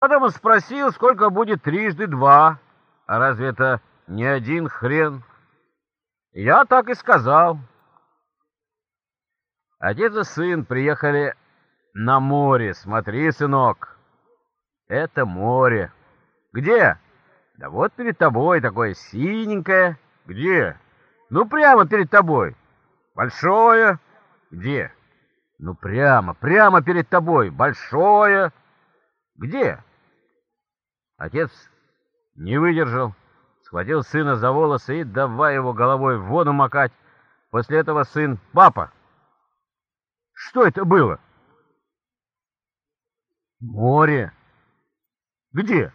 Потом он спросил, сколько будет трижды два. А разве это не один хрен? Я так и сказал. Отец и сын приехали на море. Смотри, сынок, это море. Где? Да вот перед тобой такое синенькое. Где? Ну, прямо перед тобой. Большое. Где? Ну, прямо, прямо перед тобой. Большое. Где? Отец не выдержал, схватил сына за волосы и давай его головой в воду макать. После этого сын, папа, что это было? Море. Где?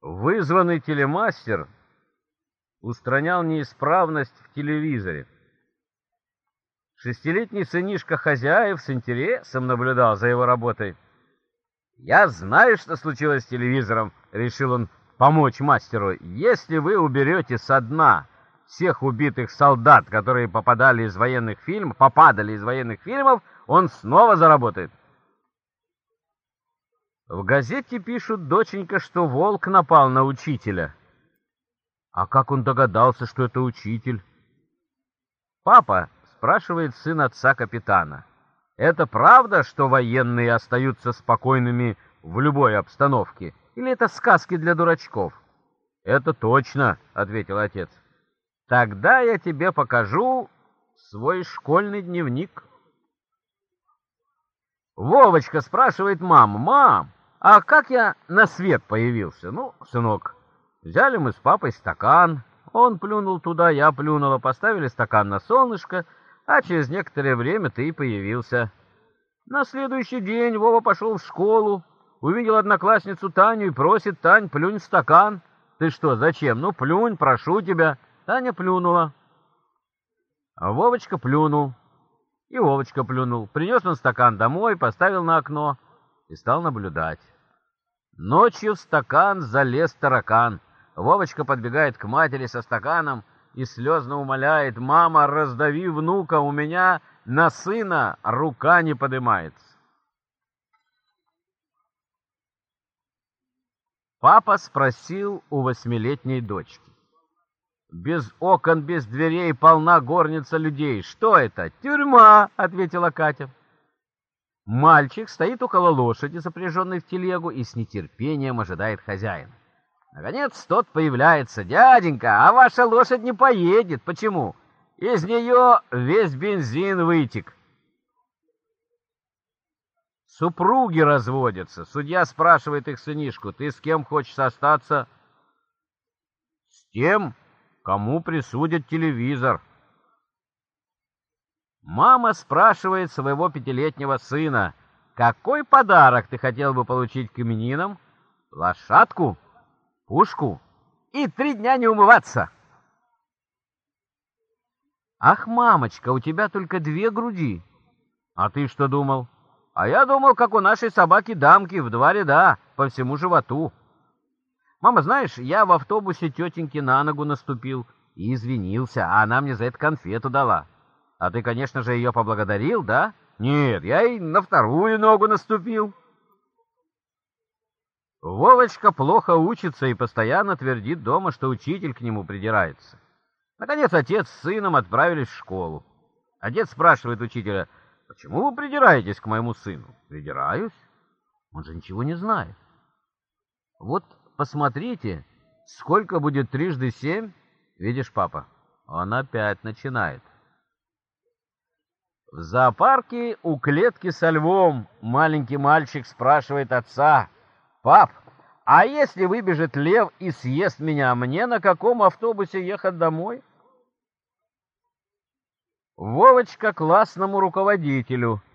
Вызванный телемастер устранял неисправность в телевизоре. Шестилетний сынишка хозяев с интересом наблюдал за его работой. «Я знаю, что случилось с телевизором», — решил он помочь мастеру. «Если вы уберете со дна всех убитых солдат, которые попадали из военных фильмов, попадали из военных фильмов, он снова заработает». В газете пишут, доченька, что волк напал на учителя. А как он догадался, что это учитель? Папа, спрашивает сын отца капитана. Это правда, что военные остаются спокойными в любой обстановке? Или это сказки для дурачков? Это точно, ответил отец. Тогда я тебе покажу свой школьный дневник. Вовочка спрашивает маму, «Мам, а как я на свет появился?» «Ну, сынок, взяли мы с папой стакан, он плюнул туда, я плюнула, поставили стакан на солнышко, а через некоторое время ты и появился». На следующий день Вова пошел в школу, увидел одноклассницу Таню и просит, «Тань, плюнь в стакан». «Ты что, зачем?» «Ну, плюнь, прошу тебя». Таня плюнула. А Вовочка плюнул. И Вовочка плюнул. Принес он стакан домой, поставил на окно и стал наблюдать. Ночью в стакан залез таракан. Вовочка подбегает к матери со стаканом и слезно умоляет, «Мама, раздави внука, у меня на сына рука не подымается». Папа спросил у восьмилетней дочки. Без окон, без дверей полна горница людей. Что это? Тюрьма, ответила Катя. Мальчик стоит около лошади, запряженной в телегу, и с нетерпением ожидает хозяина. Наконец тот появляется. «Дяденька, а ваша лошадь не поедет. Почему? Из нее весь бензин вытек». Супруги разводятся. Судья спрашивает их сынишку, «Ты с кем хочешь остаться?» «С тем, кому присудят телевизор. Мама спрашивает своего пятилетнего сына, какой подарок ты хотел бы получить к именинам? Лошадку, пушку и три дня не умываться. Ах, мамочка, у тебя только две груди. А ты что думал? А я думал, как у нашей собаки-дамки в два ряда по всему животу. Мама, знаешь, я в автобусе тетеньке на ногу наступил и извинился, а она мне за это конфету дала. А ты, конечно же, ее поблагодарил, да? Нет, я и на вторую ногу наступил. Вовочка плохо учится и постоянно твердит дома, что учитель к нему придирается. Наконец отец с сыном отправились в школу. Отец спрашивает учителя, «Почему вы придираетесь к моему сыну?» «Придираюсь? Он же ничего не знает». Вот посмотрите, сколько будет трижды семь? Видишь, папа, он опять начинает. В зоопарке у клетки со львом маленький мальчик спрашивает отца, «Пап, а если выбежит лев и съест меня, мне на каком автобусе ехать домой?» Вовочка классному руководителю –